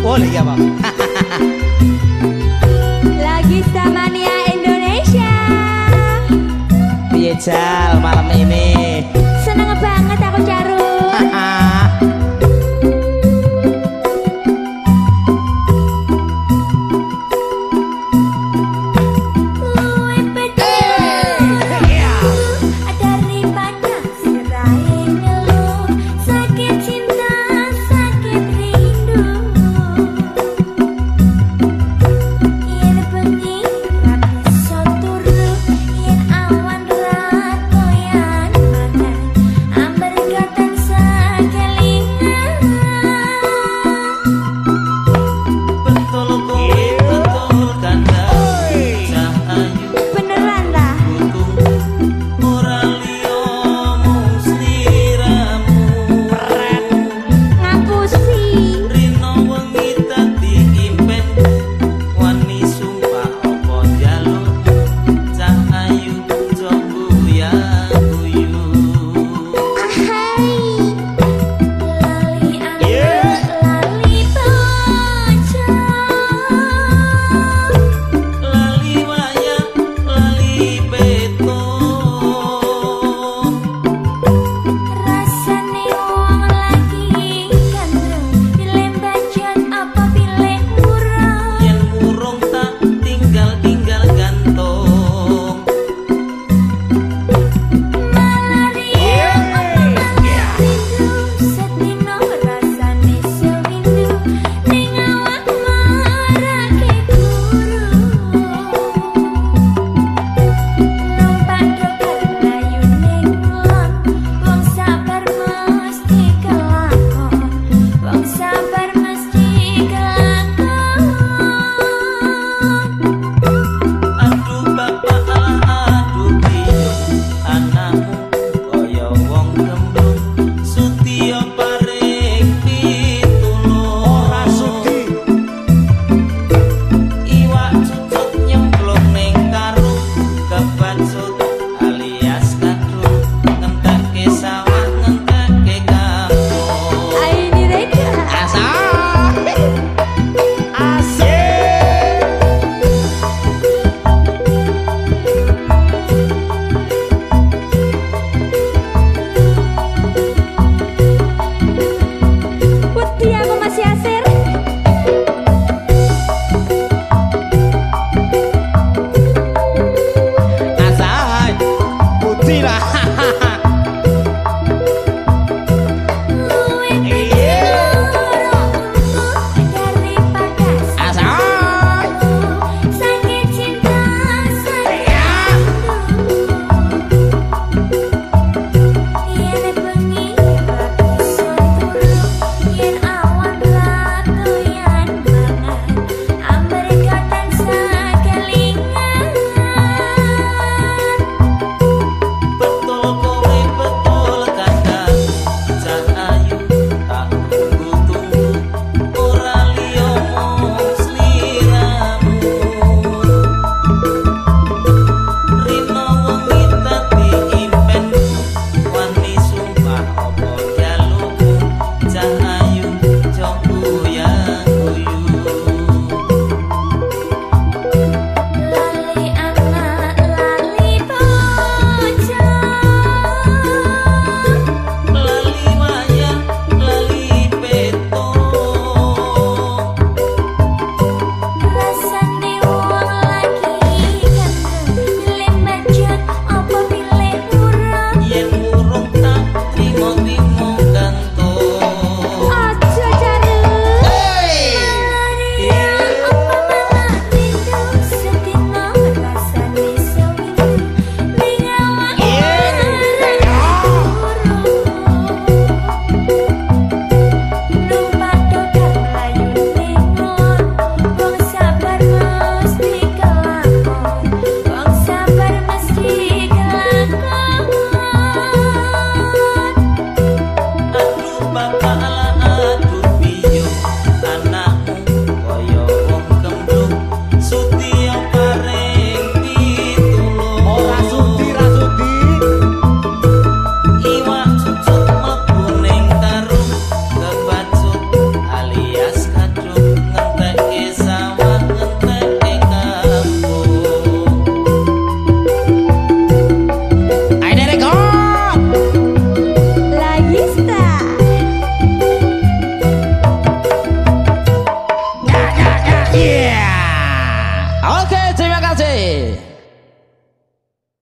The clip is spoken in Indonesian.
boleh ya bang. Lagi Samania Indonesia. Iya malam ini.